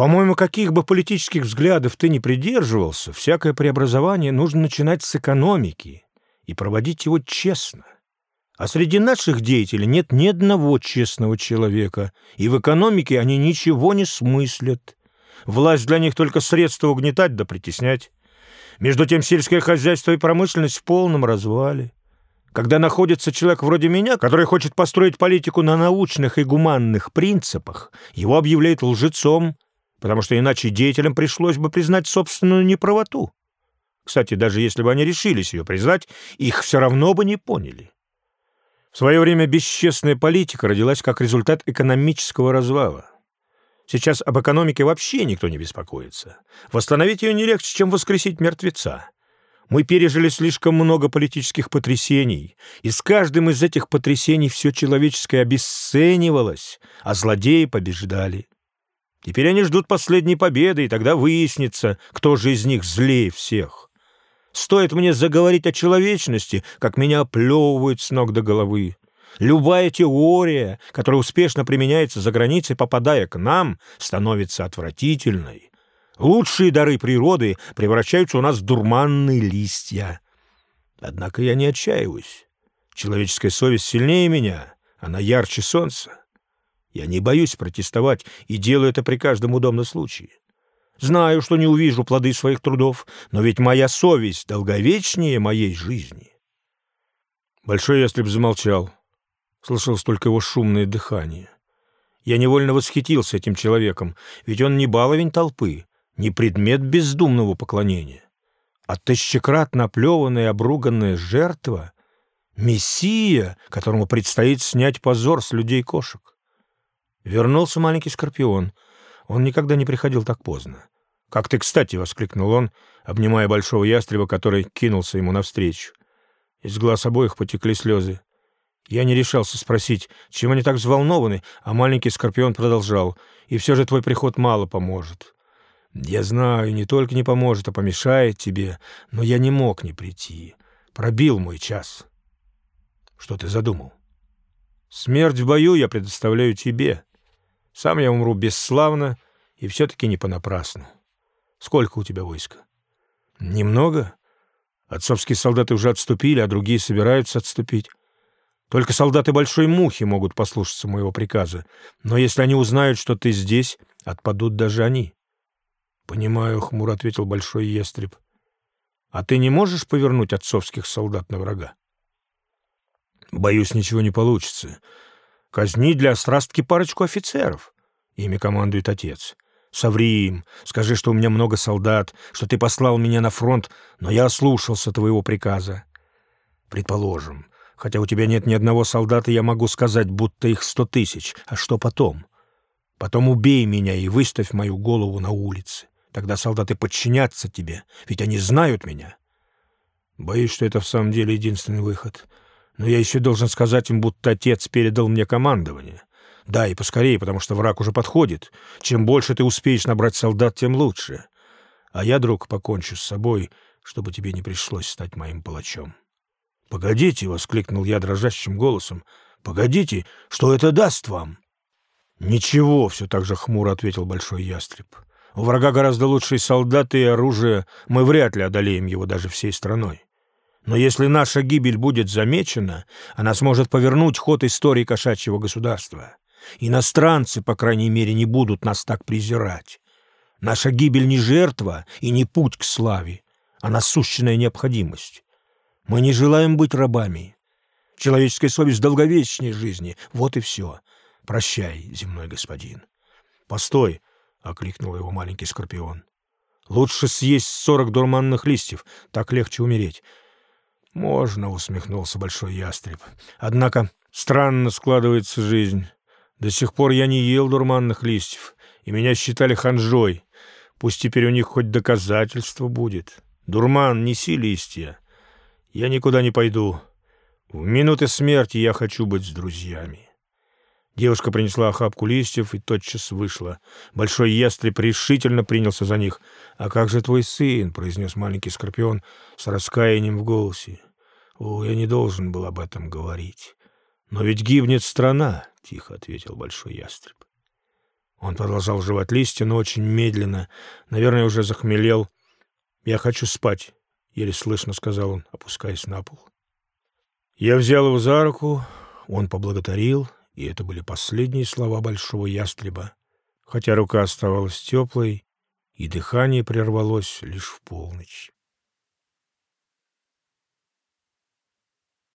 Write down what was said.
По-моему, каких бы политических взглядов ты ни придерживался, всякое преобразование нужно начинать с экономики и проводить его честно. А среди наших деятелей нет ни одного честного человека, и в экономике они ничего не смыслят. Власть для них только средство угнетать да притеснять. Между тем сельское хозяйство и промышленность в полном развале. Когда находится человек вроде меня, который хочет построить политику на научных и гуманных принципах, его объявляют лжецом, потому что иначе деятелям пришлось бы признать собственную неправоту. Кстати, даже если бы они решились ее признать, их все равно бы не поняли. В свое время бесчестная политика родилась как результат экономического развала. Сейчас об экономике вообще никто не беспокоится. Восстановить ее не легче, чем воскресить мертвеца. Мы пережили слишком много политических потрясений, и с каждым из этих потрясений все человеческое обесценивалось, а злодеи побеждали. Теперь они ждут последней победы, и тогда выяснится, кто же из них злее всех. Стоит мне заговорить о человечности, как меня оплевывают с ног до головы. Любая теория, которая успешно применяется за границей, попадая к нам, становится отвратительной. Лучшие дары природы превращаются у нас в дурманные листья. Однако я не отчаиваюсь. Человеческая совесть сильнее меня, она ярче солнца. Я не боюсь протестовать и делаю это при каждом удобном случае. Знаю, что не увижу плоды своих трудов, но ведь моя совесть долговечнее моей жизни. Большой ястреб замолчал. Слышалось только его шумное дыхание. Я невольно восхитился этим человеком, ведь он не баловень толпы, не предмет бездумного поклонения, а тысячекратно оплеванная и обруганная жертва — мессия, которому предстоит снять позор с людей-кошек. Вернулся маленький скорпион. Он никогда не приходил так поздно. «Как ты кстати!» — воскликнул он, обнимая большого ястреба, который кинулся ему навстречу. Из глаз обоих потекли слезы. Я не решался спросить, чем они так взволнованы, а маленький скорпион продолжал. «И все же твой приход мало поможет. Я знаю, не только не поможет, а помешает тебе, но я не мог не прийти. Пробил мой час». «Что ты задумал?» «Смерть в бою я предоставляю тебе. Сам я умру бесславно и все-таки не понапрасну». Сколько у тебя войска? Немного. Отцовские солдаты уже отступили, а другие собираются отступить. Только солдаты Большой Мухи могут послушаться моего приказа. Но если они узнают, что ты здесь, отпадут даже они. — Понимаю, — хмуро ответил Большой Ястреб. — А ты не можешь повернуть отцовских солдат на врага? — Боюсь, ничего не получится. Казни для острастки парочку офицеров. Ими командует отец. Соври им, скажи, что у меня много солдат, что ты послал меня на фронт, но я ослушался твоего приказа. Предположим, хотя у тебя нет ни одного солдата, я могу сказать, будто их сто тысяч. А что потом? Потом убей меня и выставь мою голову на улице. Тогда солдаты подчинятся тебе, ведь они знают меня. Боюсь, что это в самом деле единственный выход. Но я еще должен сказать им, будто отец передал мне командование. Да, и поскорее, потому что враг уже подходит. Чем больше ты успеешь набрать солдат, тем лучше. А я, друг, покончу с собой, чтобы тебе не пришлось стать моим палачом. «Погодите!» — воскликнул я дрожащим голосом. «Погодите! Что это даст вам?» «Ничего!» — все так же хмуро ответил Большой Ястреб. «У врага гораздо лучшие солдаты и оружие. Мы вряд ли одолеем его даже всей страной. Но если наша гибель будет замечена, она сможет повернуть ход истории кошачьего государства. Иностранцы, по крайней мере, не будут нас так презирать. Наша гибель не жертва и не путь к славе, а насущная необходимость. Мы не желаем быть рабами. Человеческая совесть долговечней жизни. Вот и все. Прощай, земной господин. Постой, — окликнул его маленький скорпион. Лучше съесть сорок дурманных листьев, так легче умереть. Можно, — усмехнулся большой ястреб. Однако странно складывается жизнь. До сих пор я не ел дурманных листьев, и меня считали ханжой. Пусть теперь у них хоть доказательство будет. Дурман, неси листья. Я никуда не пойду. В минуты смерти я хочу быть с друзьями. Девушка принесла охапку листьев и тотчас вышла. Большой ястреб решительно принялся за них. «А как же твой сын?» — произнес маленький скорпион с раскаянием в голосе. «О, я не должен был об этом говорить. Но ведь гибнет страна, — тихо ответил большой ястреб. Он продолжал жевать листья, но очень медленно. Наверное, уже захмелел. «Я хочу спать», — еле слышно сказал он, опускаясь на пол. Я взял его за руку, он поблагодарил, и это были последние слова большого ястреба, хотя рука оставалась теплой, и дыхание прервалось лишь в полночь.